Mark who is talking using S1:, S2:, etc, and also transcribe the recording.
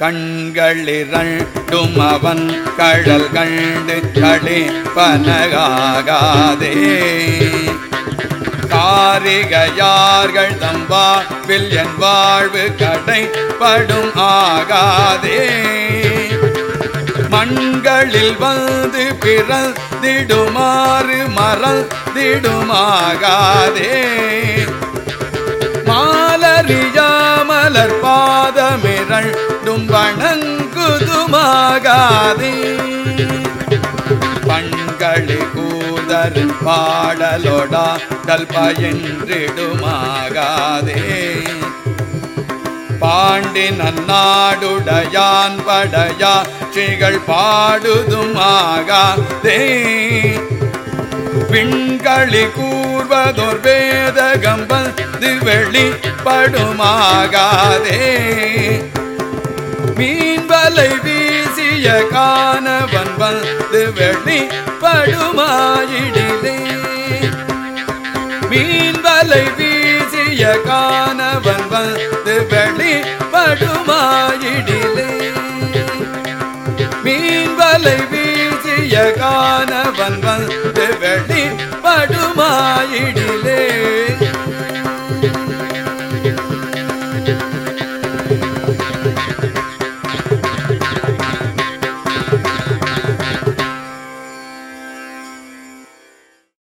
S1: கண்களிரண்டும் அவன் கடல் கண்டு களி பனகாகாதே. காரிகையார்கள் தம்பாவில் என் வாழ்வு கடை படும் ஆகாதே. மண்களில் வந்து பிறந்திடுமாறு மறந்திடுமாகாதே. பாதமிரண்டும் வணங்குதுமாகாதே பண்களி கூதர் பாடலோடா கல்பயின்றிடுமாகாதே பாண்டி நன்னாடுடையான் படையா ஸ்ரீகள் பாடுதுமாகாதே. விண்களி கூர்வதோர் வேதகம் வந்து வெளிப்படுமாகாதே மீன்வலை வீசிய காணவன் வந்து வெள்ளி வெளிப்படுமாயிடிலே மீன்வலை வீசிய காணவன் வந்து வெள்ளி வெளிப்படுமாயிடிலே மீன்வலை வீசிய காணவன் வந்து வெள்ளி படுமாயிடிலே